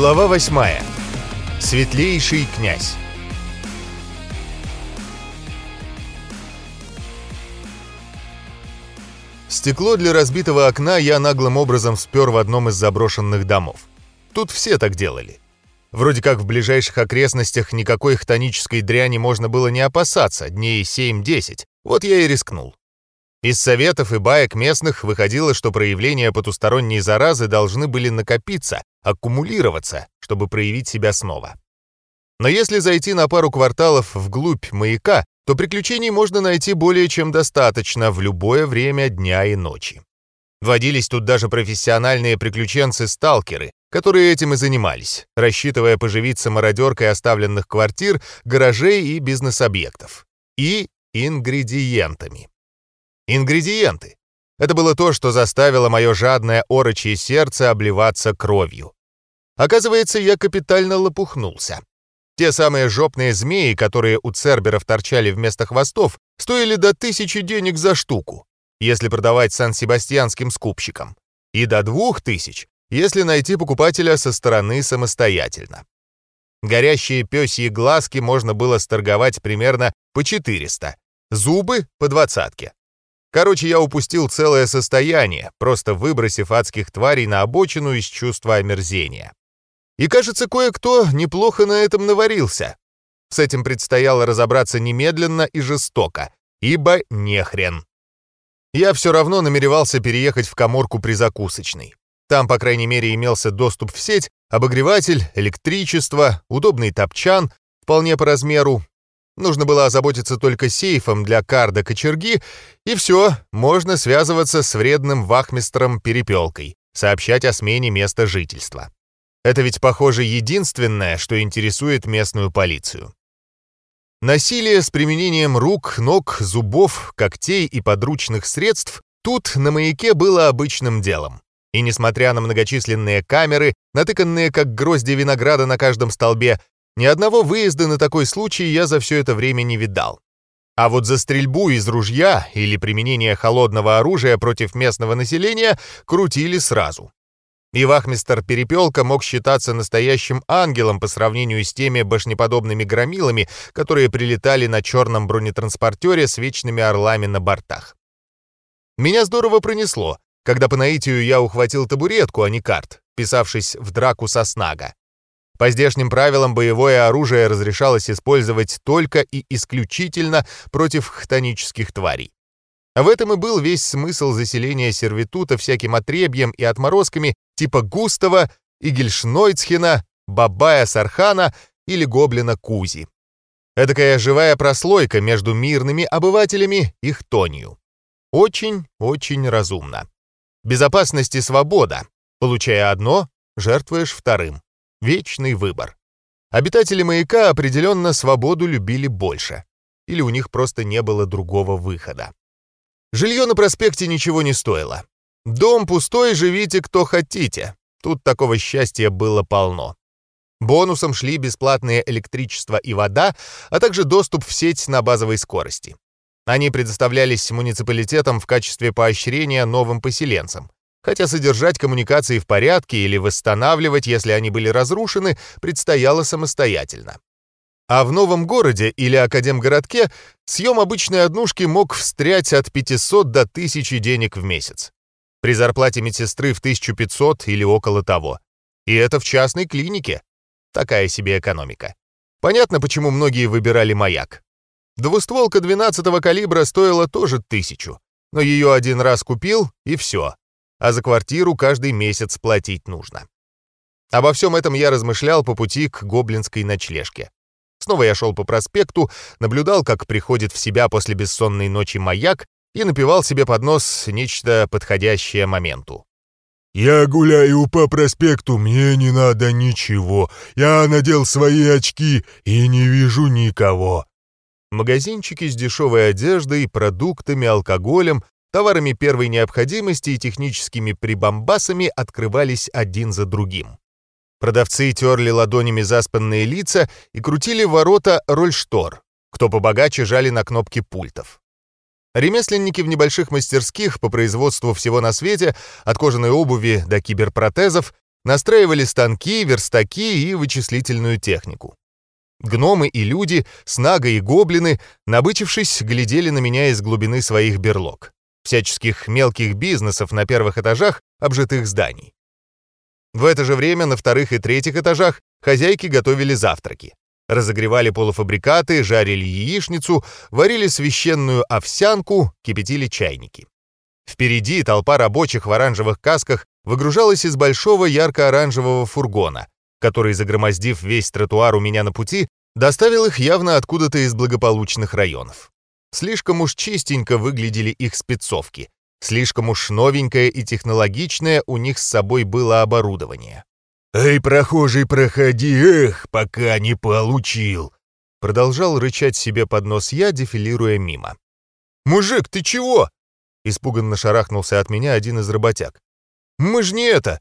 Глава 8. Светлейший князь. Стекло для разбитого окна я наглым образом спер в одном из заброшенных домов. Тут все так делали. Вроде как в ближайших окрестностях никакой хтонической дряни можно было не опасаться, дней 7-10. Вот я и рискнул. Из советов и баек местных выходило, что проявления потусторонней заразы должны были накопиться, аккумулироваться, чтобы проявить себя снова. Но если зайти на пару кварталов вглубь маяка, то приключений можно найти более чем достаточно в любое время дня и ночи. Водились тут даже профессиональные приключенцы-сталкеры, которые этим и занимались, рассчитывая поживиться мародеркой оставленных квартир, гаражей и бизнес-объектов. И ингредиентами. Ингредиенты. Это было то, что заставило мое жадное орочье сердце обливаться кровью. Оказывается, я капитально лопухнулся. Те самые жопные змеи, которые у церберов торчали вместо хвостов, стоили до тысячи денег за штуку, если продавать сан-себастьянским скупщикам, и до двух тысяч, если найти покупателя со стороны самостоятельно. Горящие пёсьи глазки можно было сторговать примерно по 400, зубы — по двадцатке. Короче, я упустил целое состояние, просто выбросив адских тварей на обочину из чувства омерзения. И кажется, кое-кто неплохо на этом наварился. С этим предстояло разобраться немедленно и жестоко, ибо нехрен. Я все равно намеревался переехать в коморку при закусочной. Там, по крайней мере, имелся доступ в сеть, обогреватель, электричество, удобный топчан, вполне по размеру, Нужно было озаботиться только сейфом для карда кочерги, и все, можно связываться с вредным вахмистром Перепелкой, сообщать о смене места жительства. Это ведь, похоже, единственное, что интересует местную полицию. Насилие с применением рук, ног, зубов, когтей и подручных средств тут, на маяке, было обычным делом. И несмотря на многочисленные камеры, натыканные как грозди винограда на каждом столбе, ни одного выезда на такой случай я за все это время не видал. А вот за стрельбу из ружья или применение холодного оружия против местного населения крутили сразу. И вахмистер Перепелка мог считаться настоящим ангелом по сравнению с теми башнеподобными громилами, которые прилетали на черном бронетранспортере с вечными орлами на бортах. Меня здорово пронесло, когда по наитию я ухватил табуретку, а не карт, писавшись в драку со снага. По здешним правилам боевое оружие разрешалось использовать только и исключительно против хтонических тварей. В этом и был весь смысл заселения сервитута всяким отребьем и отморозками типа Густава, Игельшнойцхена, Бабая Сархана или Гоблина Кузи. Эдакая живая прослойка между мирными обывателями и хтонью. Очень-очень разумно. Безопасность и свобода. Получая одно, жертвуешь вторым. Вечный выбор. Обитатели маяка определенно свободу любили больше. Или у них просто не было другого выхода. Жилье на проспекте ничего не стоило. Дом пустой, живите кто хотите. Тут такого счастья было полно. Бонусом шли бесплатное электричество и вода, а также доступ в сеть на базовой скорости. Они предоставлялись муниципалитетам в качестве поощрения новым поселенцам хотя содержать коммуникации в порядке или восстанавливать, если они были разрушены, предстояло самостоятельно. А в новом городе или академгородке съем обычной однушки мог встрять от 500 до 1000 денег в месяц. При зарплате медсестры в 1500 или около того. И это в частной клинике. Такая себе экономика. Понятно, почему многие выбирали маяк. Двустволка 12-го калибра стоила тоже тысячу, но ее один раз купил, и все а за квартиру каждый месяц платить нужно. Обо всем этом я размышлял по пути к гоблинской ночлежке. Снова я шел по проспекту, наблюдал, как приходит в себя после бессонной ночи маяк и напевал себе под нос нечто подходящее моменту. «Я гуляю по проспекту, мне не надо ничего. Я надел свои очки и не вижу никого». Магазинчики с дешевой одеждой, продуктами, алкоголем Товарами первой необходимости и техническими прибамбасами открывались один за другим. Продавцы терли ладонями заспанные лица и крутили ворота рольштор. Кто побогаче жали на кнопки пультов. Ремесленники в небольших мастерских по производству всего на свете, от кожаной обуви до киберпротезов, настраивали станки, верстаки и вычислительную технику. Гномы и люди, снага и гоблины, набычившись, глядели на меня из глубины своих берлог, всяческих мелких бизнесов на первых этажах обжитых зданий. В это же время на вторых и третьих этажах хозяйки готовили завтраки. Разогревали полуфабрикаты, жарили яичницу, варили священную овсянку, кипятили чайники. Впереди толпа рабочих в оранжевых касках выгружалась из большого ярко-оранжевого фургона, который, загромоздив весь тротуар у меня на пути, доставил их явно откуда-то из благополучных районов. Слишком уж чистенько выглядели их спецовки, слишком уж новенькое и технологичное у них с собой было оборудование. «Эй, прохожий, проходи, эх, пока не получил!» Продолжал рычать себе под нос я, дефилируя мимо. «Мужик, ты чего?» Испуганно шарахнулся от меня один из работяг. «Мы ж не это!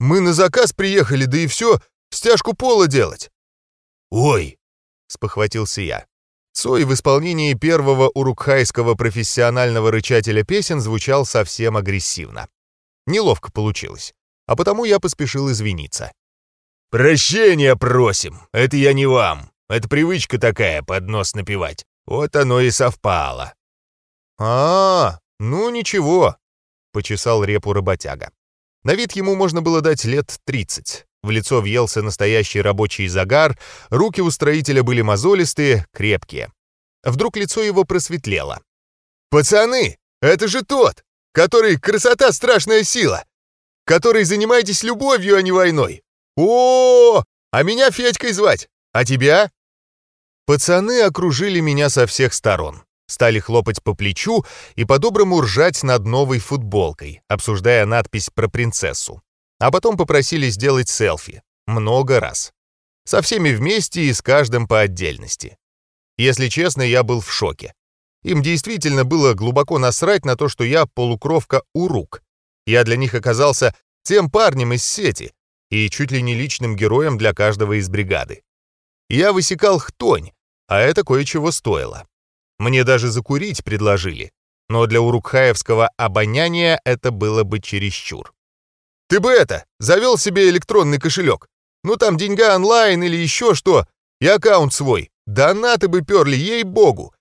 Мы на заказ приехали, да и все, стяжку пола делать!» «Ой!» — спохватился я. Цой в исполнении первого урукхайского профессионального рычателя песен звучал совсем агрессивно. Неловко получилось, а потому я поспешил извиниться. «Прощения просим, это я не вам. Это привычка такая, под нос напевать. Вот оно и совпало». «А, -а ну ничего», — почесал репу работяга. На вид ему можно было дать лет 30. В лицо въелся настоящий рабочий загар, руки у строителя были мозолистые, крепкие. Вдруг лицо его просветлело. «Пацаны, это же тот, который красота страшная сила, который занимаетесь любовью, а не войной. О, -о, -о а меня Федькой звать, а тебя?» Пацаны окружили меня со всех сторон стали хлопать по плечу и по-доброму ржать над новой футболкой, обсуждая надпись про принцессу. А потом попросили сделать селфи. Много раз. Со всеми вместе и с каждым по отдельности. Если честно, я был в шоке. Им действительно было глубоко насрать на то, что я полукровка Урук. Я для них оказался тем парнем из сети и чуть ли не личным героем для каждого из бригады. Я высекал хтонь, а это кое-чего стоило. Мне даже закурить предложили. Но для урукхаевского обоняния это было бы чересчур. «Ты бы это, завел себе электронный кошелек. Ну там деньга онлайн или еще что, и аккаунт свой. Донаты бы перли, ей-богу.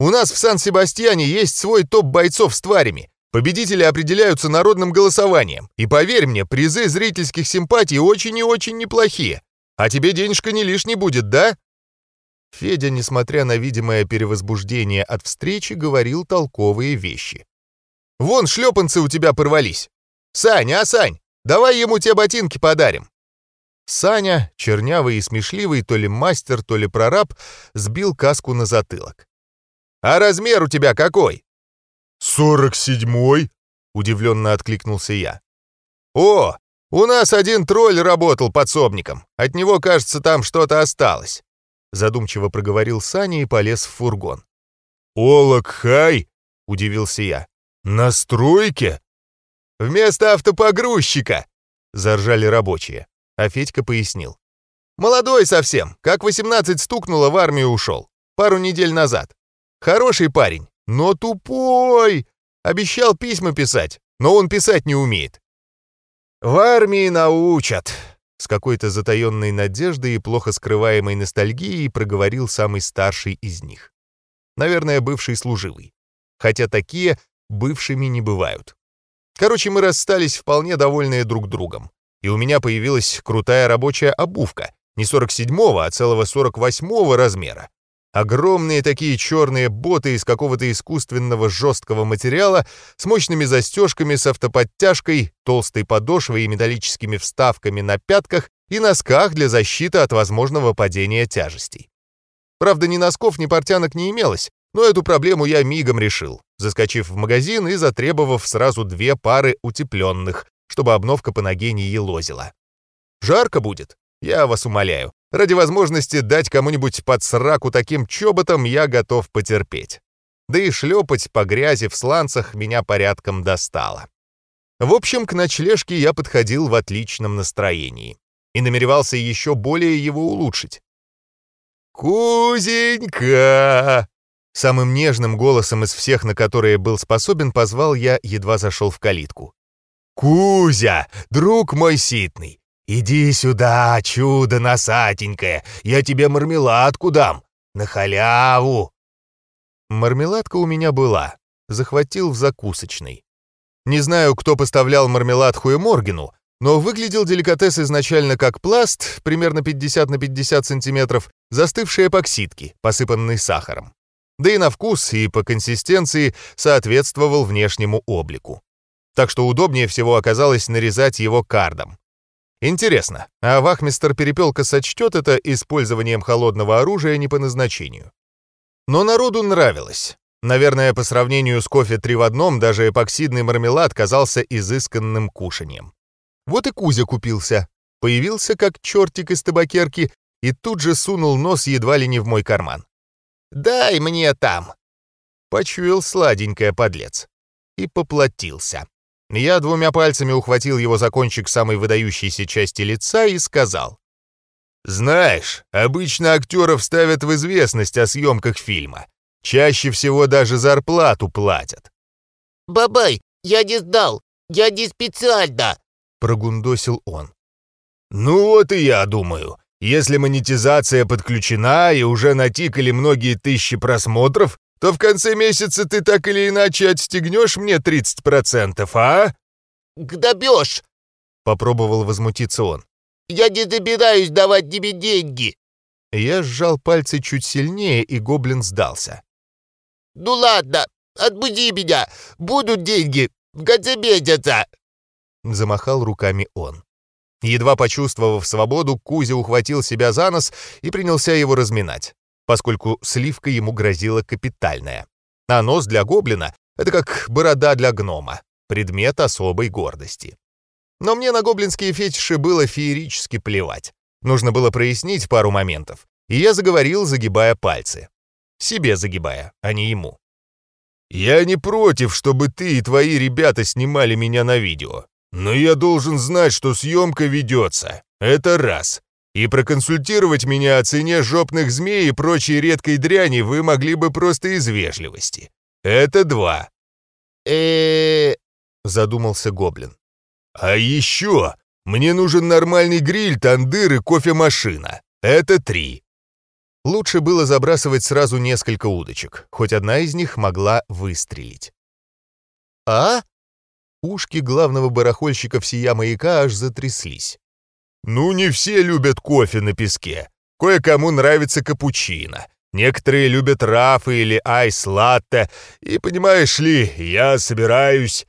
У нас в Сан-Себастьяне есть свой топ бойцов с тварями. Победители определяются народным голосованием. И поверь мне, призы зрительских симпатий очень и очень неплохие. А тебе денежка не лишней будет, да?» Федя, несмотря на видимое перевозбуждение от встречи, говорил толковые вещи. «Вон шлепанцы у тебя порвались! Саня, а Сань, давай ему те ботинки подарим!» Саня, чернявый и смешливый, то ли мастер, то ли прораб, сбил каску на затылок. «А размер у тебя какой?» «Сорок седьмой», — удивленно откликнулся я. «О, у нас один тролль работал подсобником. От него, кажется, там что-то осталось задумчиво проговорил Саня и полез в фургон. «Олок Хай!» — удивился я. «На стройке?» «Вместо автопогрузчика!» — заржали рабочие, а Федька пояснил. «Молодой совсем, как 18 стукнуло, в армию ушел. Пару недель назад. Хороший парень, но тупой! Обещал письма писать, но он писать не умеет». «В армии научат», с какой-то затаенной надеждой и плохо скрываемой ностальгией проговорил самый старший из них. Наверное, бывший служивый. Хотя такие бывшими не бывают. Короче, мы расстались вполне довольные друг другом. И у меня появилась крутая рабочая обувка. Не 47-го, а целого 48-го размера. Огромные такие черные боты из какого-то искусственного жесткого материала с мощными застежками с автоподтяжкой, толстой подошвой и металлическими вставками на пятках и носках для защиты от возможного падения тяжестей. Правда, ни носков, ни портянок не имелось, но эту проблему я мигом решил, заскочив в магазин и затребовав сразу две пары утепленных, чтобы обновка по ноге не елозила. Жарко будет, я вас умоляю. Ради возможности дать кому-нибудь под сраку таким чоботом я готов потерпеть. Да и шлепать по грязи в сланцах меня порядком достало. В общем, к ночлежке я подходил в отличном настроении и намеревался еще более его улучшить. «Кузенька!» Самым нежным голосом из всех, на которые был способен, позвал я, едва зашел в калитку. «Кузя, друг мой ситный, «Иди сюда, чудо носатенькое, я тебе мармеладку дам, на халяву!» Мармеладка у меня была, захватил в закусочной. Не знаю, кто поставлял мармелад Хуеморгену, но выглядел деликатес изначально как пласт, примерно 50 на 50 сантиметров, застывшие эпоксидки, посыпанные сахаром. Да и на вкус, и по консистенции соответствовал внешнему облику. Так что удобнее всего оказалось нарезать его кардом. Интересно, а вахмистер Перепелка сочтет это использованием холодного оружия не по назначению? Но народу нравилось. Наверное, по сравнению с кофе три в одном, даже эпоксидный мармелад казался изысканным кушанием. Вот и Кузя купился. Появился как чертик из табакерки и тут же сунул нос едва ли не в мой карман. «Дай мне там!» Почуял сладенькое подлец. И поплатился. Я двумя пальцами ухватил его за кончик самой выдающейся части лица и сказал. «Знаешь, обычно актеров ставят в известность о съемках фильма. Чаще всего даже зарплату платят». «Бабай, я не сдал, я не специально!» — прогундосил он. «Ну вот и я думаю. Если монетизация подключена и уже натикали многие тысячи просмотров, то в конце месяца ты так или иначе отстегнешь мне 30%, а?» «Гдобешь!» — попробовал возмутиться он. «Я не добираюсь давать тебе деньги!» Я сжал пальцы чуть сильнее, и гоблин сдался. «Ну ладно, отбуди меня, будут деньги в конце месяца!» Замахал руками он. Едва почувствовав свободу, Кузя ухватил себя за нос и принялся его разминать, поскольку сливка ему грозила капитальная. А нос для гоблина — это как борода для гнома, предмет особой гордости. Но мне на гоблинские фетиши было феерически плевать. Нужно было прояснить пару моментов, и я заговорил, загибая пальцы. Себе загибая, а не ему. «Я не против, чтобы ты и твои ребята снимали меня на видео. Но я должен знать, что съемка ведется. Это раз. И проконсультировать меня о цене жопных змей и прочей редкой дряни вы могли бы просто из вежливости. Это два. э задумался Гоблин. А еще мне нужен нормальный гриль, тандыр и кофемашина. Это три. Лучше было забрасывать сразу несколько удочек, хоть одна из них могла выстрелить. «А?» Ушки главного барахольщика всея маяка аж затряслись. «Ну, не все любят кофе на песке. Кое-кому нравится капучино. Некоторые любят рафы или айс-латте. И, понимаешь ли, я собираюсь...»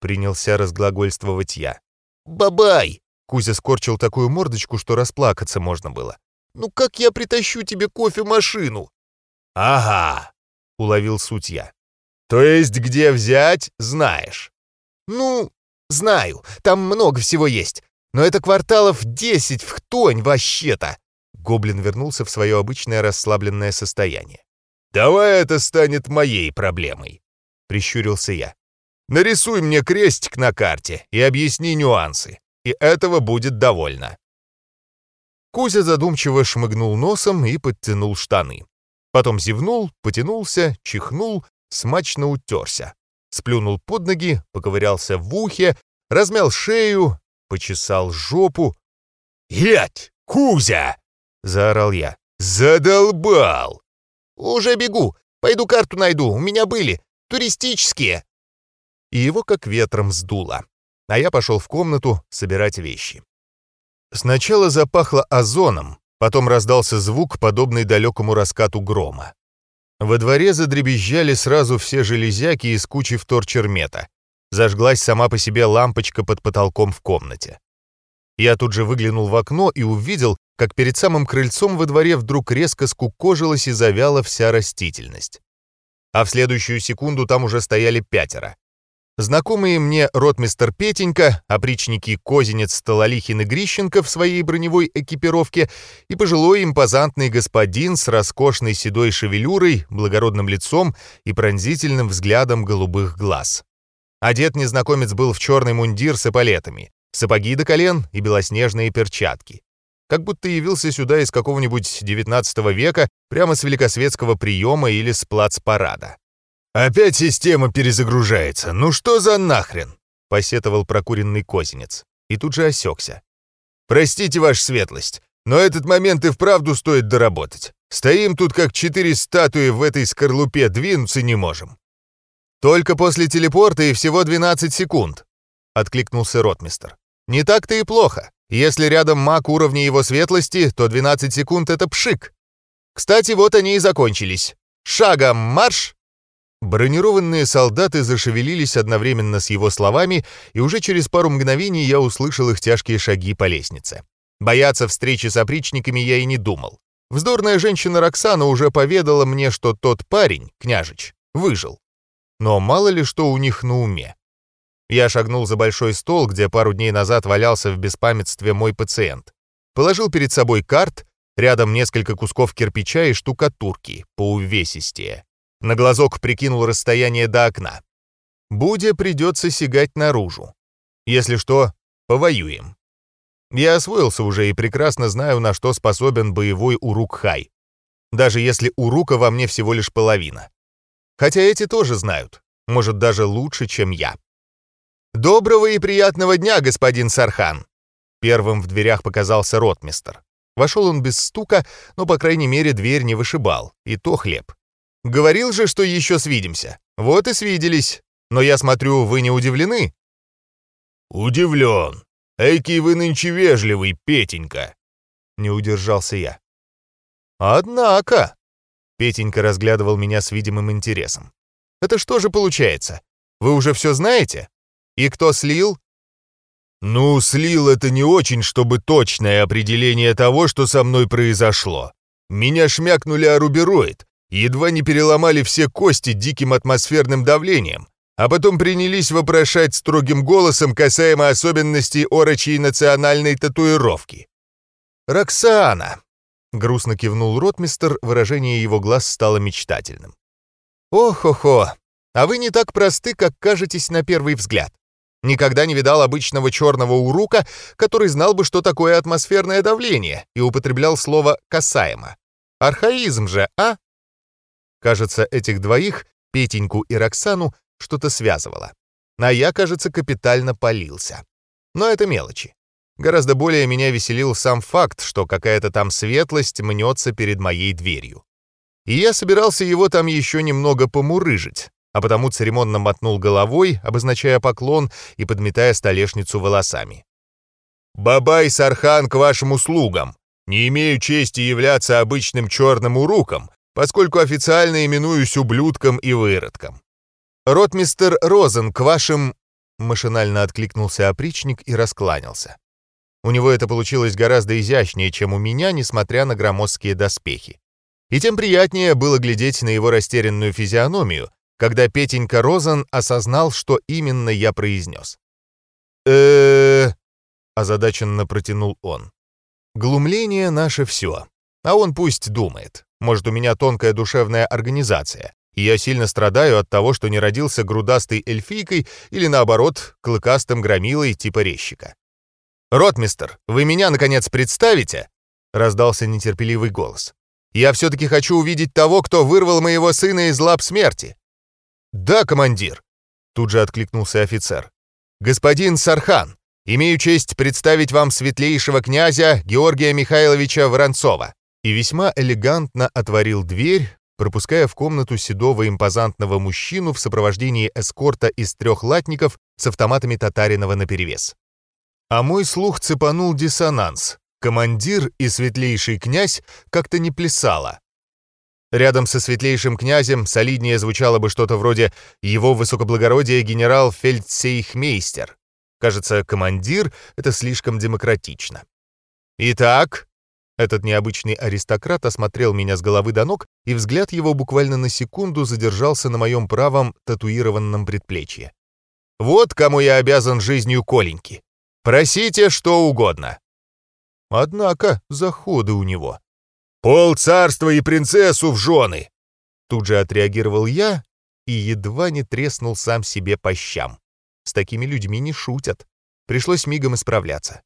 Принялся разглагольствовать я. «Бабай!» Кузя скорчил такую мордочку, что расплакаться можно было. «Ну как я притащу тебе кофемашину?» «Ага», — уловил суть я. «То есть где взять, знаешь?» «Ну, знаю, там много всего есть, но это кварталов десять в хтонь вообще-то!» Гоблин вернулся в свое обычное расслабленное состояние. «Давай это станет моей проблемой», — прищурился я. «Нарисуй мне крестик на карте и объясни нюансы, и этого будет довольно». Кузя задумчиво шмыгнул носом и подтянул штаны. Потом зевнул, потянулся, чихнул, смачно утерся сплюнул под ноги, поковырялся в ухе, размял шею, почесал жопу. «Ять, Кузя!» — заорал я. «Задолбал!» «Уже бегу! Пойду карту найду, у меня были, туристические!» И его как ветром сдуло. А я пошел в комнату собирать вещи. Сначала запахло озоном, потом раздался звук, подобный далекому раскату грома. Во дворе задребезжали сразу все железяки из кучи вторчермета. Зажглась сама по себе лампочка под потолком в комнате. Я тут же выглянул в окно и увидел, как перед самым крыльцом во дворе вдруг резко скукожилась и завяла вся растительность. А в следующую секунду там уже стояли пятеро. Знакомые мне ротмистер Петенька, опричники Козинец, Стололихин и Грищенко в своей броневой экипировке и пожилой импозантный господин с роскошной седой шевелюрой, благородным лицом и пронзительным взглядом голубых глаз. Одет незнакомец был в черный мундир с эполетами, сапоги до колен и белоснежные перчатки. Как будто явился сюда из какого-нибудь XIX века прямо с великосветского приема или с плацпарада. «Опять система перезагружается. Ну что за нахрен?» — посетовал прокуренный козинец. И тут же осекся. Простите, ваша светлость, но этот момент и вправду стоит доработать. Стоим тут как четыре статуи в этой скорлупе, двинуться не можем». «Только после телепорта и всего 12 секунд», — откликнулся ротмистер. «Не так-то и плохо. Если рядом маг уровня его светлости, то 12 секунд — это пшик. Кстати, вот они и закончились. Шагом марш!» Бронированные солдаты зашевелились одновременно с его словами, и уже через пару мгновений я услышал их тяжкие шаги по лестнице. Бояться встречи с опричниками я и не думал. Вздорная женщина Роксана уже поведала мне, что тот парень, княжич, выжил. Но мало ли что у них на уме. Я шагнул за большой стол, где пару дней назад валялся в беспамятстве мой пациент. Положил перед собой карт, рядом несколько кусков кирпича и штукатурки, по увесистее. На глазок прикинул расстояние до окна. Буде придется сигать наружу. Если что, повоюем. Я освоился уже и прекрасно знаю, на что способен боевой Урук-Хай. Даже если Урука во мне всего лишь половина. Хотя эти тоже знают. Может, даже лучше, чем я. «Доброго и приятного дня, господин Сархан!» Первым в дверях показался ротмистер. Вошел он без стука, но, по крайней мере, дверь не вышибал, и то хлеб. Говорил же, что еще свидимся. Вот и свиделись. Но я смотрю, вы не удивлены?» «Удивлен. Эйкий вы нынче вежливый, Петенька!» Не удержался я. «Однако!» Петенька разглядывал меня с видимым интересом. «Это что же получается? Вы уже все знаете? И кто слил?» «Ну, слил это не очень, чтобы точное определение того, что со мной произошло. Меня шмякнули арубероид, едва не переломали все кости диким атмосферным давлением, а потом принялись вопрошать строгим голосом касаемо особенностей орочьей национальной татуировки. «Роксана!» — грустно кивнул ротмистер, выражение его глаз стало мечтательным. «Ох-хо-хо! А вы не так просты, как кажетесь на первый взгляд. Никогда не видал обычного черного урука, который знал бы, что такое атмосферное давление, и употреблял слово «касаемо». Архаизм же, а?» Кажется, этих двоих, Петеньку и Роксану, что-то связывало. А я, кажется, капитально полился. Но это мелочи. Гораздо более меня веселил сам факт, что какая-то там светлость мнется перед моей дверью. И я собирался его там еще немного помурыжить, а потому церемонно мотнул головой, обозначая поклон и подметая столешницу волосами. «Бабай Сархан к вашим услугам! Не имею чести являться обычным черным уруком, поскольку официально именуюсь ублюдком и выродком. «Ротмистер Розен, к вашим...» Машинально откликнулся опричник и раскланялся. У него это получилось гораздо изящнее, чем у меня, несмотря на громоздкие доспехи. И тем приятнее было глядеть на его растерянную физиономию, когда Петенька Розен осознал, что именно я произнес. э озадаченно протянул он. «Глумление — наше все. А он пусть думает. Может, у меня тонкая душевная организация, и я сильно страдаю от того, что не родился грудастой эльфийкой или, наоборот, клыкастым громилой типа резчика. «Ротмистер, вы меня, наконец, представите?» — раздался нетерпеливый голос. «Я все-таки хочу увидеть того, кто вырвал моего сына из лап смерти». «Да, командир», — тут же откликнулся офицер. «Господин Сархан, имею честь представить вам светлейшего князя Георгия Михайловича Воронцова» и весьма элегантно отворил дверь, пропуская в комнату седого импозантного мужчину в сопровождении эскорта из трех латников с автоматами Татаринова наперевес. А мой слух цепанул диссонанс. Командир и светлейший князь как-то не плясало. Рядом со светлейшим князем солиднее звучало бы что-то вроде «Его высокоблагородие генерал фельдсейхмейстер». Кажется, командир — это слишком демократично. «Итак», этот необычный аристократ осмотрел меня с головы до ног, и взгляд его буквально на секунду задержался на моем правом татуированном предплечье. «Вот кому я обязан жизнью Коленьки. Просите что угодно». Однако заходы у него. «Пол царства и принцессу в жены!» Тут же отреагировал я и едва не треснул сам себе по щам. С такими людьми не шутят. Пришлось мигом исправляться.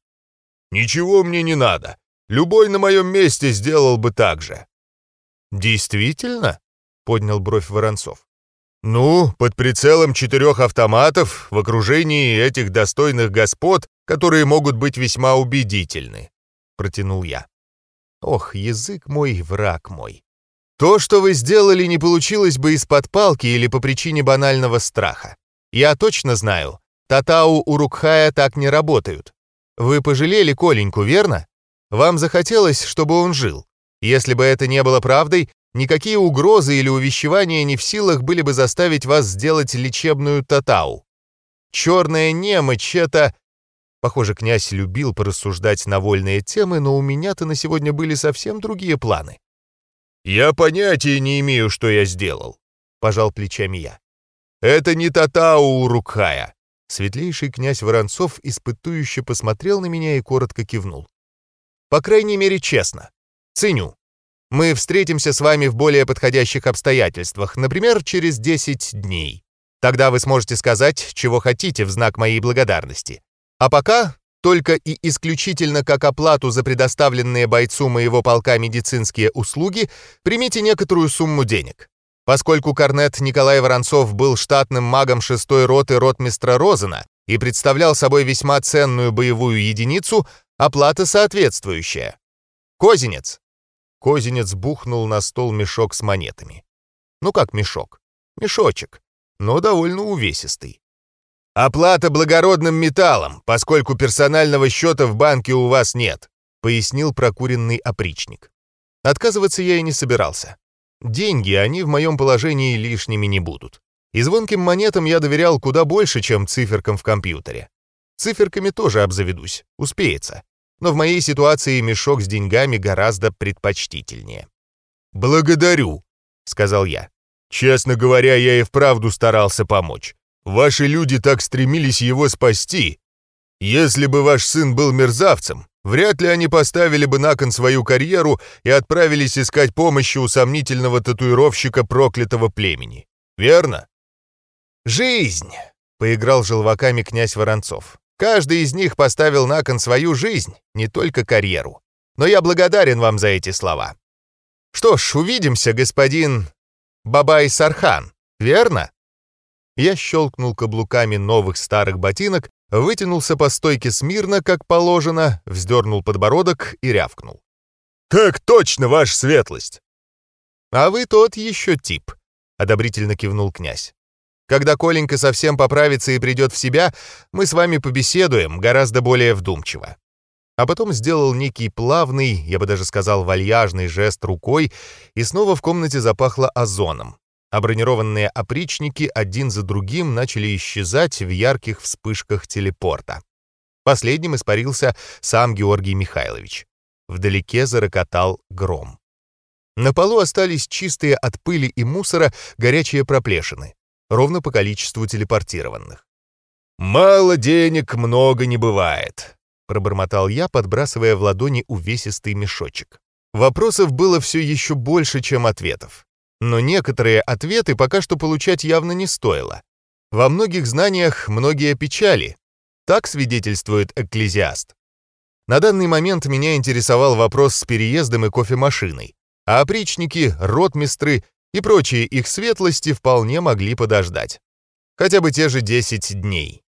«Ничего мне не надо. Любой на моем месте сделал бы так же». «Действительно?» — поднял бровь Воронцов. «Ну, под прицелом четырех автоматов, в окружении этих достойных господ, которые могут быть весьма убедительны», — протянул я. Ох, язык мой, враг мой. То, что вы сделали, не получилось бы из-под палки или по причине банального страха. Я точно знаю, Татау Урукхая так не работают. Вы пожалели Коленьку, верно? Вам захотелось, чтобы он жил. Если бы это не было правдой, никакие угрозы или увещевания не в силах были бы заставить вас сделать лечебную татау. Черная немочь — это... Похоже, князь любил порассуждать на вольные темы, но у меня-то на сегодня были совсем другие планы. «Я понятия не имею, что я сделал», — пожал плечами я. «Это не татау Урукхая». Светлейший князь Воронцов испытующе посмотрел на меня и коротко кивнул. «По крайней мере, честно. Ценю. Мы встретимся с вами в более подходящих обстоятельствах, например, через 10 дней. Тогда вы сможете сказать, чего хотите в знак моей благодарности. А пока, только и исключительно как оплату за предоставленные бойцу моего полка медицинские услуги, примите некоторую сумму денег. Поскольку корнет Николай Воронцов был штатным магом 6-й роты ротмистра Розена и представлял собой весьма ценную боевую единицу, оплата соответствующая. Козинец, Козинец бухнул на стол мешок с монетами. Ну как мешок? Мешочек, но довольно увесистый. «Оплата благородным металлом, поскольку персонального счета в банке у вас нет», пояснил прокуренный опричник. Отказываться я и не собирался. Деньги, они в моем положении лишними не будут. И звонким монетам я доверял куда больше, чем циферкам в компьютере. Циферками тоже обзаведусь, успеется но в моей ситуации мешок с деньгами гораздо предпочтительнее. «Благодарю», — сказал я. «Честно говоря, я и вправду старался помочь. Ваши люди так стремились его спасти. Если бы ваш сын был мерзавцем, вряд ли они поставили бы на кон свою карьеру и отправились искать помощи у сомнительного татуировщика проклятого племени. Верно?» «Жизнь!» — поиграл желваками князь Воронцов. Каждый из них поставил на кон свою жизнь, не только карьеру. Но я благодарен вам за эти слова. Что ж, увидимся, господин Бабай Сархан, верно? Я щелкнул каблуками новых старых ботинок, вытянулся по стойке смирно, как положено, вздернул подбородок и рявкнул. «Так точно, ваша светлость!» «А вы тот еще тип», — одобрительно кивнул князь. Когда Коленька совсем поправится и придет в себя, мы с вами побеседуем гораздо более вдумчиво». А потом сделал некий плавный, я бы даже сказал вальяжный жест рукой, и снова в комнате запахло озоном. А бронированные опричники один за другим начали исчезать в ярких вспышках телепорта. Последним испарился сам Георгий Михайлович. Вдалеке зарокотал гром. На полу остались чистые от пыли и мусора горячие проплешины ровно по количеству телепортированных. «Мало денег много не бывает», — пробормотал я, подбрасывая в ладони увесистый мешочек. Вопросов было все еще больше, чем ответов. Но некоторые ответы пока что получать явно не стоило. Во многих знаниях многие печали. Так свидетельствует экклезиаст. На данный момент меня интересовал вопрос с переездом и кофемашиной, а опричники, ротмистры и прочие их светлости вполне могли подождать. Хотя бы те же 10 дней.